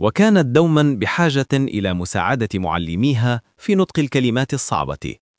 وكانت دوما بحاجة إلى مساعدة معلميها في نطق الكلمات الصعبة.